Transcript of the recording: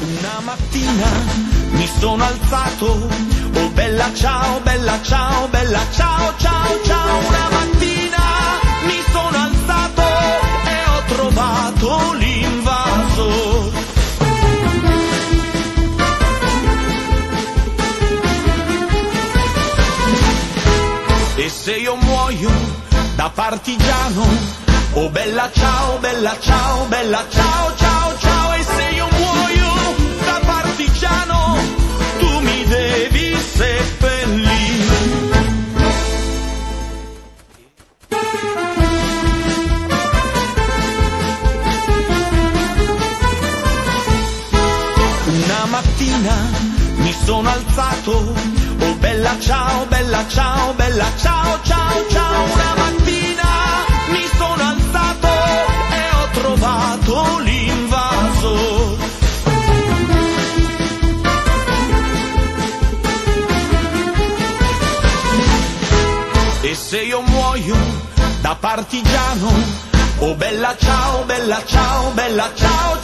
Una mattina mi sono alzato, oh bella ciao, bella ciao, bella ciao, ciao, ciao. Una mattina mi sono alzato e ho trovato l'invaso. E se io muoio da partigiano, oh bella ciao, bella ciao, bella ciao, ciao, ciao. E se io muoio da partigiano, tu mi devi seppellire. Una mattina mi sono alzato, oh bella ciao, bella ciao, bella ciao, ciao, E se io muoio da partigiano, oh bella ciao, bella ciao, bella ciao.